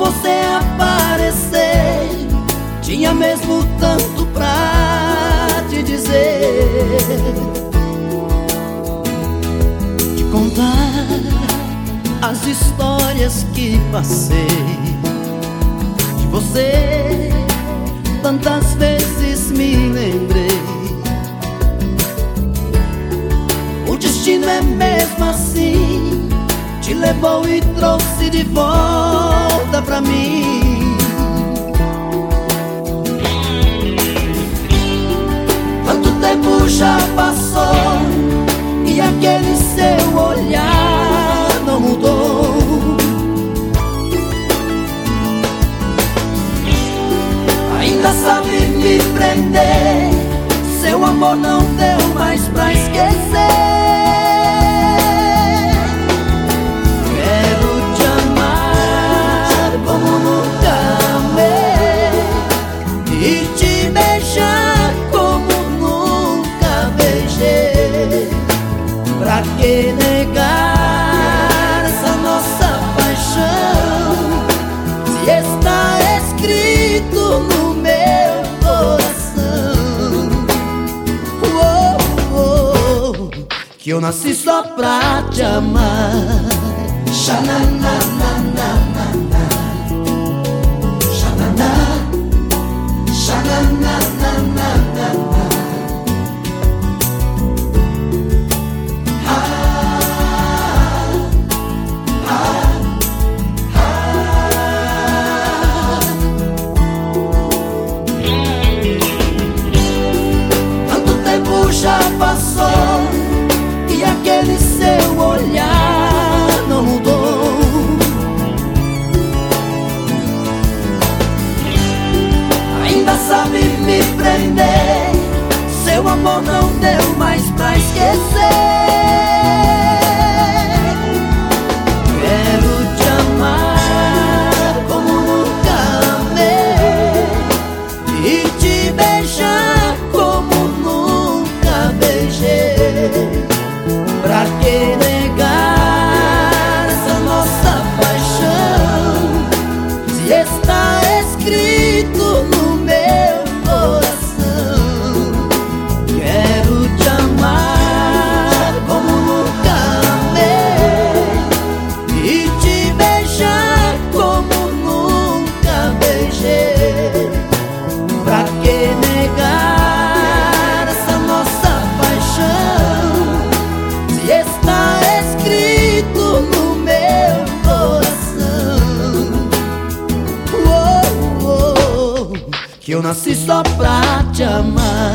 você aparecer, tinha mesmo tanto pra te dizer. Te contar as histórias que passei. Você Tantas vezes me lembrei. O destino é mesmo assim Levou e trouxe de volta pra mim Quanto tempo já passou E aquele seu olhar não mudou ainda sabe me prender. Seu amor não deu mais pra esquecer. Que negar essa nossa paixão? Se está escrito no que eu nasci só pra te amar. Xananana. está escrito. Que eu nasci só pra te amar